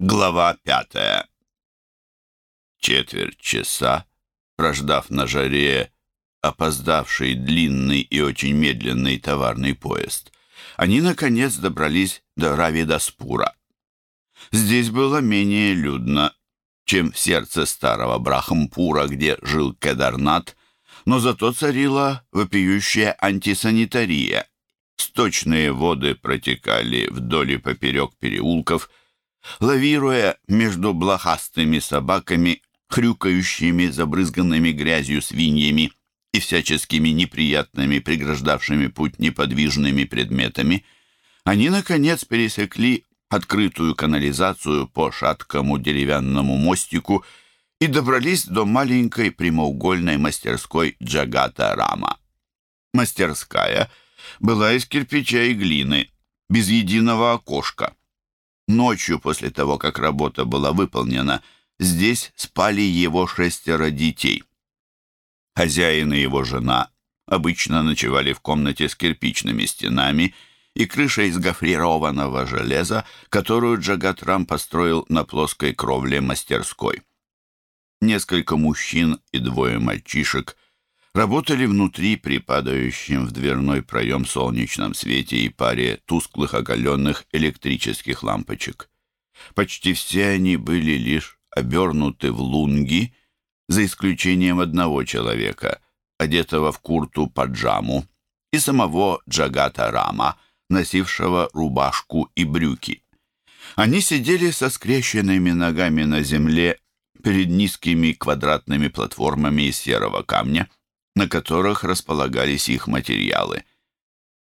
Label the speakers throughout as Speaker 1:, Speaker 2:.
Speaker 1: Глава пятая. Четверть часа, прождав на жаре опоздавший длинный и очень медленный товарный поезд, они, наконец, добрались до Равидаспура. Здесь было менее людно, чем в сердце старого Брахампура, где жил Кедарнат, но зато царила вопиющая антисанитария. Сточные воды протекали вдоль и поперек переулков, лавируя между блохастыми собаками, хрюкающими, забрызганными грязью свиньями и всяческими неприятными, преграждавшими путь неподвижными предметами, они, наконец, пересекли открытую канализацию по шаткому деревянному мостику и добрались до маленькой прямоугольной мастерской Джагата Рама. Мастерская была из кирпича и глины, без единого окошка. Ночью, после того, как работа была выполнена, здесь спали его шестеро детей. Хозяин и его жена обычно ночевали в комнате с кирпичными стенами и крышей из гофрированного железа, которую Джагатрам построил на плоской кровле мастерской. Несколько мужчин и двое мальчишек работали внутри при падающем в дверной проем солнечном свете и паре тусклых оголенных электрических лампочек. Почти все они были лишь обернуты в лунги, за исключением одного человека, одетого в курту-паджаму, и самого Джагата Рама, носившего рубашку и брюки. Они сидели со скрещенными ногами на земле перед низкими квадратными платформами из серого камня, на которых располагались их материалы.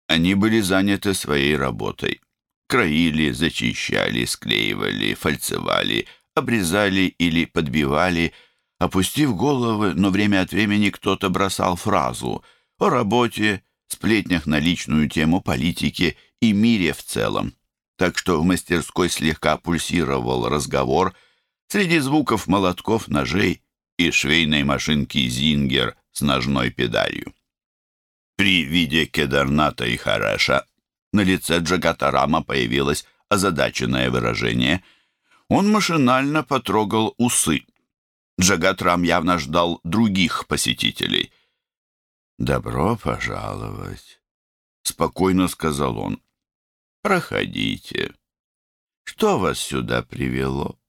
Speaker 1: Они были заняты своей работой. Краили, зачищали, склеивали, фальцевали, обрезали или подбивали, опустив головы, но время от времени кто-то бросал фразу о работе, сплетнях на личную тему политики и мире в целом. Так что в мастерской слегка пульсировал разговор среди звуков молотков, ножей и швейной машинки «Зингер», с ножной педалью. При виде Кедарната и Хареша на лице Джагатарама появилось озадаченное выражение. Он машинально потрогал усы. Джагатрам явно ждал других посетителей. «Добро пожаловать», — спокойно сказал он. «Проходите. Что вас сюда привело?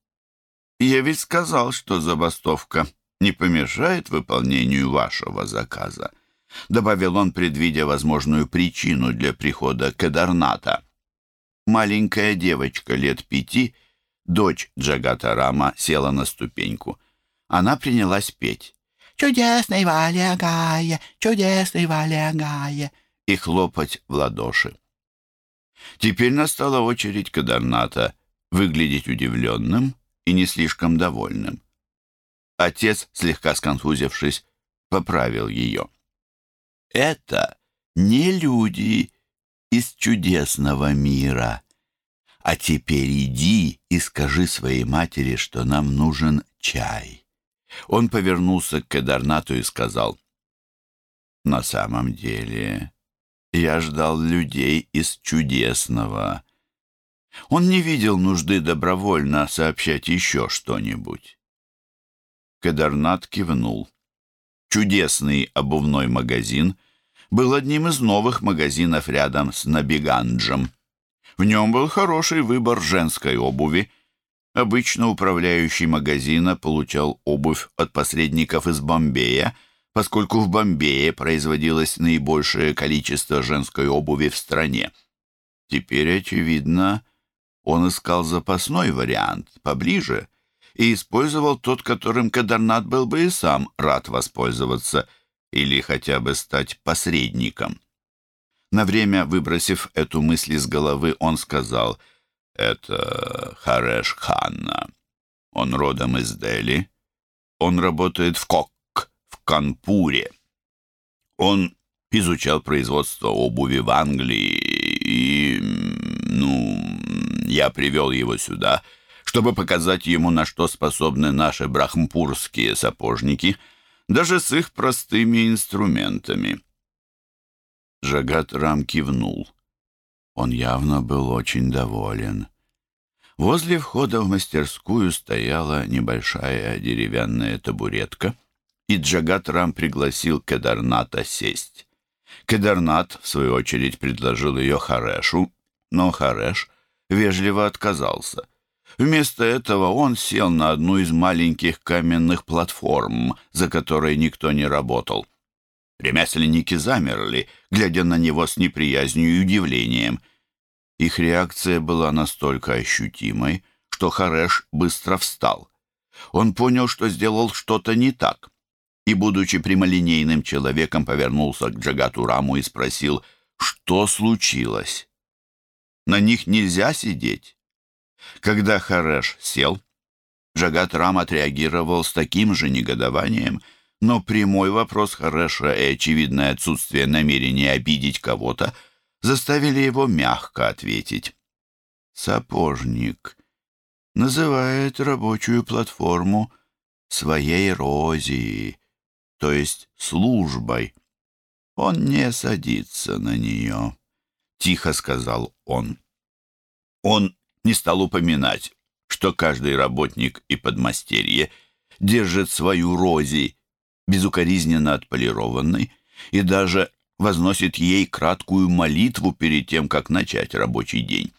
Speaker 1: Я ведь сказал, что забастовка не помешает выполнению вашего заказа», добавил он, предвидя возможную причину для прихода Кедарната. Маленькая девочка лет пяти, дочь Джагатарама, села на ступеньку. Она принялась петь. «Чудесный Валя Гая, чудесный Валя Гая» и хлопать в ладоши. Теперь настала очередь Кадарната выглядеть удивленным и не слишком довольным. Отец, слегка сконфузившись, поправил ее. «Это не люди из чудесного мира. А теперь иди и скажи своей матери, что нам нужен чай». Он повернулся к Кедарнату и сказал, «На самом деле я ждал людей из чудесного». Он не видел нужды добровольно сообщать еще что-нибудь. Кадарнат кивнул. Чудесный обувной магазин был одним из новых магазинов рядом с Набиганджем. В нем был хороший выбор женской обуви. Обычно управляющий магазина получал обувь от посредников из Бомбея, поскольку в Бомбее производилось наибольшее количество женской обуви в стране. Теперь, очевидно, он искал запасной вариант, поближе, и использовал тот, которым Кадарнат был бы и сам рад воспользоваться или хотя бы стать посредником. На время выбросив эту мысль из головы, он сказал, «Это Хареш Ханна. Он родом из Дели. Он работает в Кок, в Канпуре. Он изучал производство обуви в Англии и, ну, я привел его сюда» чтобы показать ему, на что способны наши брахмпурские сапожники, даже с их простыми инструментами. Жагат Рам кивнул. Он явно был очень доволен. Возле входа в мастерскую стояла небольшая деревянная табуретка, и Джагат Рам пригласил Кедарната сесть. Кедарнат, в свою очередь, предложил ее Харешу, но Хареш вежливо отказался. Вместо этого он сел на одну из маленьких каменных платформ, за которой никто не работал. Ремесленники замерли, глядя на него с неприязнью и удивлением. Их реакция была настолько ощутимой, что Хареш быстро встал. Он понял, что сделал что-то не так, и, будучи прямолинейным человеком, повернулся к Джагатураму и спросил, что случилось. На них нельзя сидеть. Когда Хареш сел, Джагатрам отреагировал с таким же негодованием, но прямой вопрос Хареша и очевидное отсутствие намерения обидеть кого-то заставили его мягко ответить. «Сапожник называет рабочую платформу своей розией, то есть службой. Он не садится на нее», — тихо сказал он. Он не стал упоминать, что каждый работник и подмастерье держит свою рози, безукоризненно отполированной, и даже возносит ей краткую молитву перед тем, как начать рабочий день.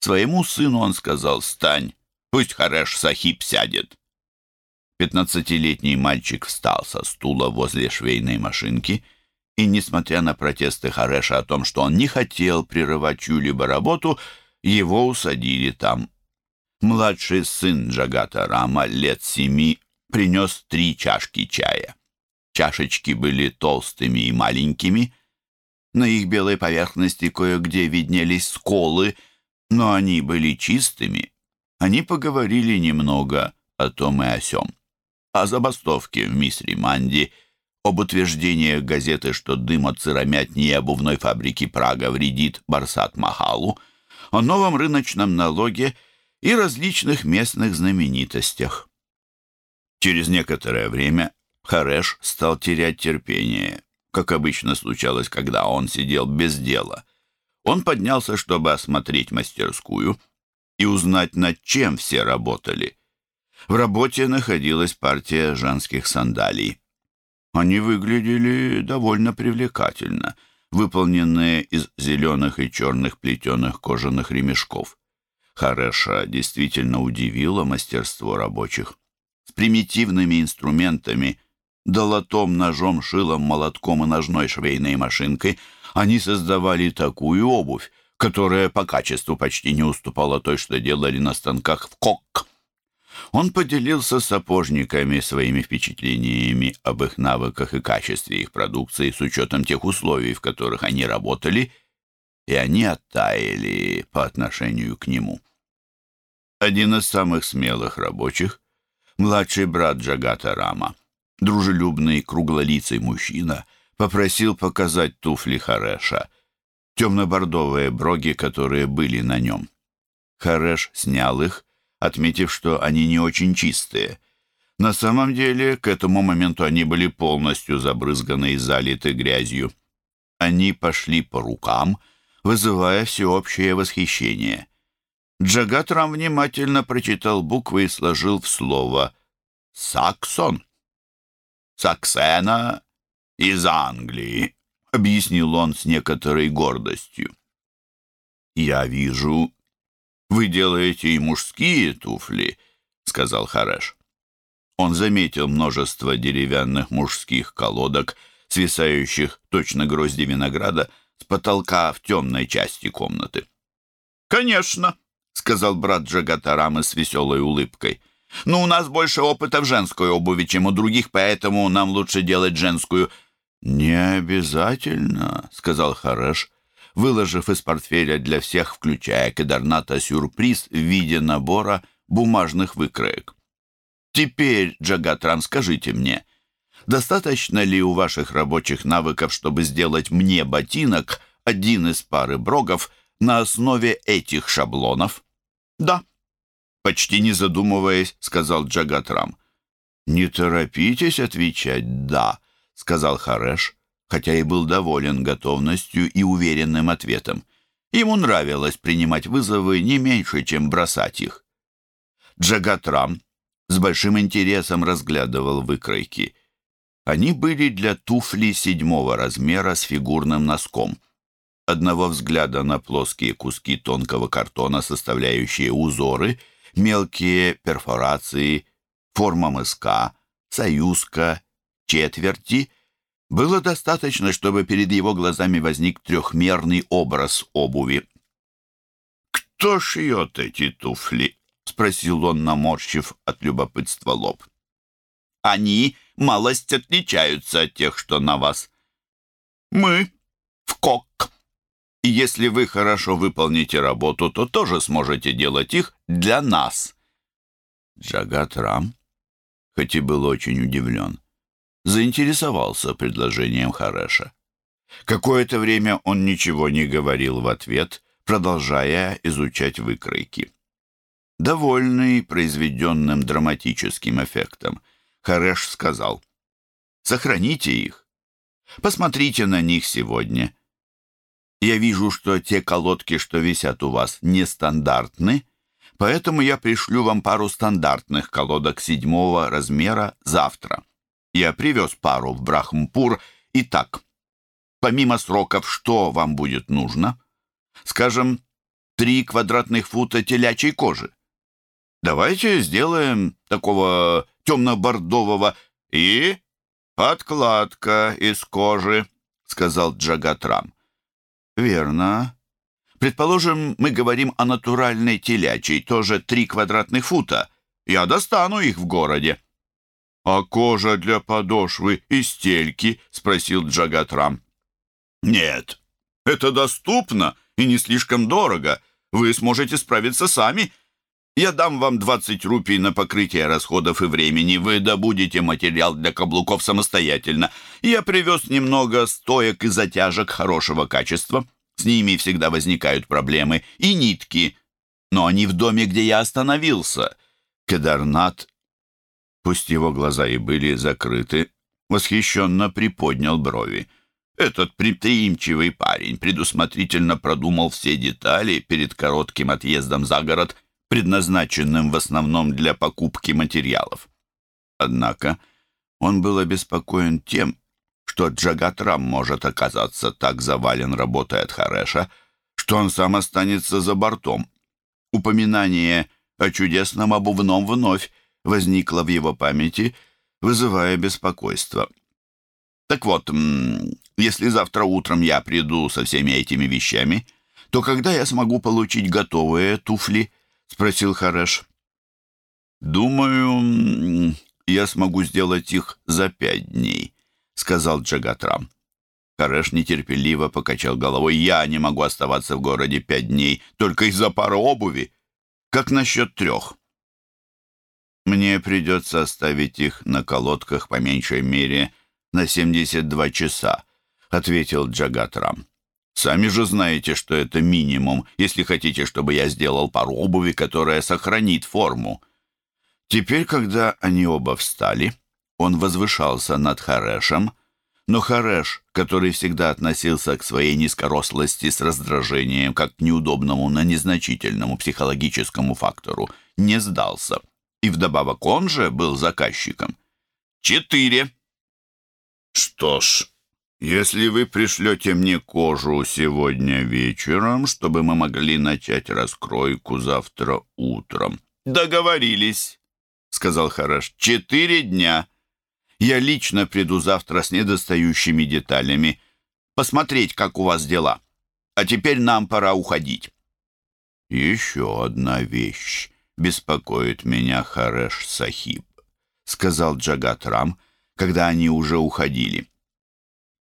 Speaker 1: Своему сыну он сказал «Стань, пусть Хареш Сахиб сядет». Пятнадцатилетний мальчик встал со стула возле швейной машинки и, несмотря на протесты Хареша о том, что он не хотел прерывать чью-либо работу, его усадили там. Младший сын Джагата Рама, лет семи, принес три чашки чая. Чашечки были толстыми и маленькими. На их белой поверхности кое-где виднелись сколы, но они были чистыми. Они поговорили немного о том и о сём. О забастовке в Мисриманде, об утверждениях газеты, что дым от сыромятни и обувной фабрики Прага вредит Барсат-Махалу — о новом рыночном налоге и различных местных знаменитостях. Через некоторое время Хареш стал терять терпение, как обычно случалось, когда он сидел без дела. Он поднялся, чтобы осмотреть мастерскую и узнать, над чем все работали. В работе находилась партия женских сандалий. Они выглядели довольно привлекательно — выполненные из зеленых и черных плетеных кожаных ремешков. Хареша действительно удивило мастерство рабочих. С примитивными инструментами, долотом, ножом, шилом, молотком и ножной швейной машинкой они создавали такую обувь, которая по качеству почти не уступала той, что делали на станках в Кок. Он поделился с сапожниками своими впечатлениями об их навыках и качестве их продукции с учетом тех условий, в которых они работали, и они оттаяли по отношению к нему. Один из самых смелых рабочих, младший брат Джагата Рама, дружелюбный круглолицый мужчина, попросил показать туфли Хареша, темно-бордовые броги, которые были на нем. Хареш снял их отметив, что они не очень чистые. На самом деле, к этому моменту они были полностью забрызганы и залиты грязью. Они пошли по рукам, вызывая всеобщее восхищение. Джагатрам внимательно прочитал буквы и сложил в слово «Саксон». «Саксена из Англии», — объяснил он с некоторой гордостью. «Я вижу, «Вы делаете и мужские туфли», — сказал Хареш. Он заметил множество деревянных мужских колодок, свисающих точно грозди винограда, с потолка в темной части комнаты. «Конечно», — сказал брат Джагатарама с веселой улыбкой. «Но у нас больше опыта в женской обуви, чем у других, поэтому нам лучше делать женскую». «Не обязательно», — сказал Хареш, выложив из портфеля для всех, включая Кадарната, сюрприз в виде набора бумажных выкроек. «Теперь, Джагатран, скажите мне, достаточно ли у ваших рабочих навыков, чтобы сделать мне ботинок, один из пары брогов, на основе этих шаблонов?» «Да», — почти не задумываясь, сказал Джагатрам. «Не торопитесь отвечать «да», — сказал Хареш хотя и был доволен готовностью и уверенным ответом. Ему нравилось принимать вызовы не меньше, чем бросать их. Джагатрам с большим интересом разглядывал выкройки. Они были для туфли седьмого размера с фигурным носком. Одного взгляда на плоские куски тонкого картона, составляющие узоры, мелкие перфорации, форма мыска, союзка, четверти, было достаточно, чтобы перед его глазами возник трехмерный образ обуви. «Кто шьет эти туфли?» — спросил он, наморщив от любопытства лоб. «Они малость отличаются от тех, что на вас. Мы в кок. И если вы хорошо выполните работу, то тоже сможете делать их для нас». Джагат Рам, хоть и был очень удивлен, заинтересовался предложением Хареша. Какое-то время он ничего не говорил в ответ, продолжая изучать выкройки. Довольный произведенным драматическим эффектом, Хареш сказал, «Сохраните их. Посмотрите на них сегодня. Я вижу, что те колодки, что висят у вас, нестандартны, поэтому я пришлю вам пару стандартных колодок седьмого размера завтра. Я привез пару в Брахмпур. Итак, помимо сроков, что вам будет нужно? Скажем, три квадратных фута телячьей кожи. Давайте сделаем такого темно-бордового и подкладка из кожи, сказал Джагатрам. Верно. Предположим, мы говорим о натуральной телячьей, тоже три квадратных фута. Я достану их в городе. «А кожа для подошвы и стельки?» — спросил Джагатрам. «Нет, это доступно и не слишком дорого. Вы сможете справиться сами я дам вам 20 рупий на покрытие расходов и времени. Вы добудете материал для каблуков самостоятельно. Я привез немного стоек и затяжек хорошего качества. С ними всегда возникают проблемы. И нитки. Но они в доме, где я остановился. Кедарнат, пусть его глаза и были закрыты, восхищенно приподнял брови. Этот предприимчивый парень предусмотрительно продумал все детали перед коротким отъездом за город предназначенным в основном для покупки материалов. Однако он был обеспокоен тем, что Джагатрам может оказаться так завален работой от Хареша, что он сам останется за бортом. Упоминание о чудесном обувном вновь возникло в его памяти, вызывая беспокойство. Так вот, если завтра утром я приду со всеми этими вещами, то когда я смогу получить готовые туфли – спросил Хареш. «Думаю, я смогу сделать их за пять дней», — сказал Джагатрам. Хареш нетерпеливо покачал головой. «Я не могу оставаться в городе пять дней только из-за пары обуви. Как насчет трех?» «Мне придется оставить их на колодках по меньшей мере на 72 часа», — ответил Джагатрам. Сами же знаете, что это минимум, если хотите, чтобы я сделал пару обуви, которая сохранит форму. Теперь, когда они оба встали, он возвышался над Харешем, но Хареш, который всегда относился к своей низкорослости с раздражением, как к неудобному, но незначительному психологическому фактору, не сдался. И вдобавок он же был заказчиком. «Четыре!» «Что ж», если вы пришлете мне кожу сегодня вечером, чтобы мы могли начать раскройку завтра утром. Договорились, сказал Хараш. Четыре дня. Я лично приду завтра с недостающими деталями. Посмотреть, как у вас дела. А теперь нам пора уходить. Еще одна вещь беспокоит меня, Хареш Сахиб, сказал Джагат Рам, когда они уже уходили.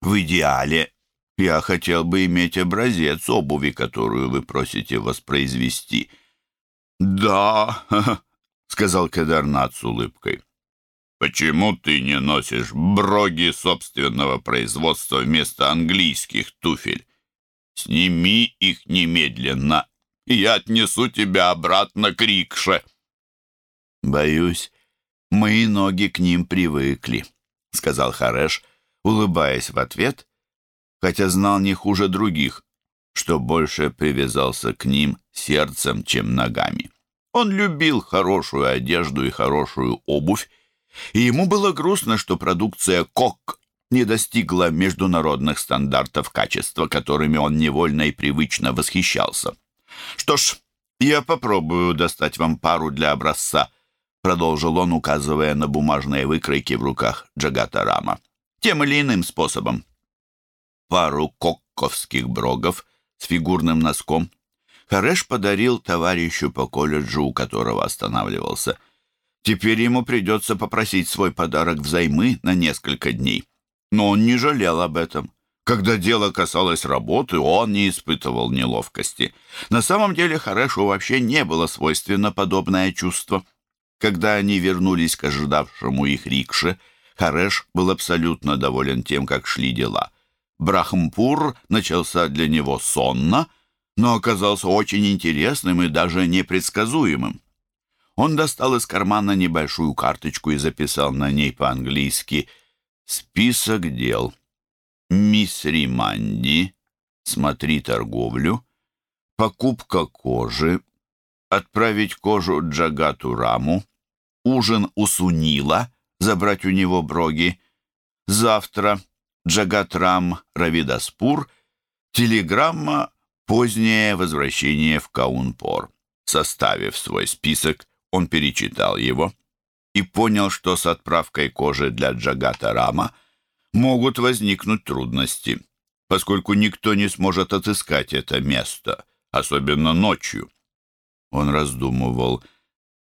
Speaker 1: В идеале я хотел бы иметь образец обуви, которую вы просите воспроизвести. «Да», — сказал Кедарнат с улыбкой. «Почему ты не носишь броги собственного производства вместо английских туфель? Сними их немедленно, и я отнесу тебя обратно к рикше». «Боюсь, мои ноги к ним привыкли», — сказал Хареш, улыбаясь в ответ, хотя знал не хуже других, что больше привязался к ним сердцем, чем ногами. Он любил хорошую одежду и хорошую обувь, и ему было грустно, что продукция «Кок» не достигла международных стандартов качества, которыми он невольно и привычно восхищался. «Что ж, я попробую достать вам пару для образца», продолжил он, указывая на бумажные выкройки в руках Джагата Рама. «Тем или иным способом». Пару кокковских брогов с фигурным носком Хареш подарил товарищу по колледжу, у которого останавливался. Теперь ему придется попросить свой подарок взаймы на несколько дней. Но он не жалел об этом. Когда дело касалось работы, он не испытывал неловкости. На самом деле Харешу вообще не было свойственно подобное чувство. Когда они вернулись к ожидавшему их рикше, Хареш был абсолютно доволен тем, как шли дела. Брахмпур начался для него сонно, но оказался очень интересным и даже непредсказуемым. Он достал из кармана небольшую карточку и записал на ней по-английски «Список дел». Мисс Риманди, смотри торговлю, покупка кожи, отправить кожу Джагату Раму, ужин у Сунила, забрать у него броги, завтра Джагат Рам Равидаспур, телеграмма «Позднее возвращение в Каунпор». Составив свой список, он перечитал его и понял, что с отправкой кожи для Джагата Рама – могут возникнуть трудности, поскольку никто не сможет отыскать это место, особенно ночью. Он раздумывал,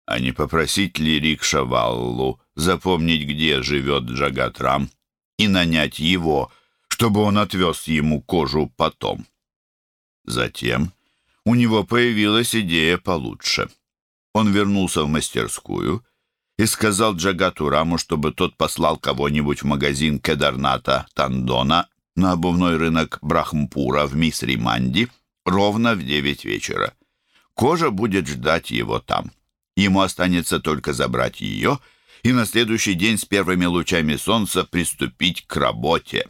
Speaker 1: а не попросить ли Рикшаваллу запомнить, где живет Джагатрам, и нанять его, чтобы он отвез ему кожу потом. Затем у него появилась идея получше. Он вернулся в мастерскую и сказал Джагату Раму, чтобы тот послал кого-нибудь в магазин Кедарната Тандона на обувной рынок Брахмпура в Мисриманди ровно в девять вечера. Кожа будет ждать его там. Ему останется только забрать ее и на следующий день с первыми лучами солнца приступить к работе.